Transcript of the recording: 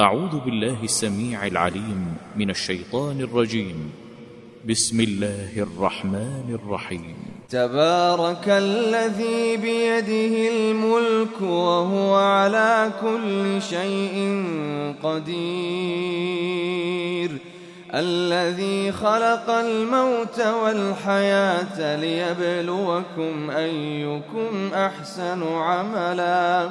أعوذ بالله السميع العليم من الشيطان الرجيم. بسم الله الرحمن الرحيم. تبارك الذي بيده الملك وهو على كل شيء قدير. الذي خلق الموت والحياة ليبلوكم أيكم أحسن عملا.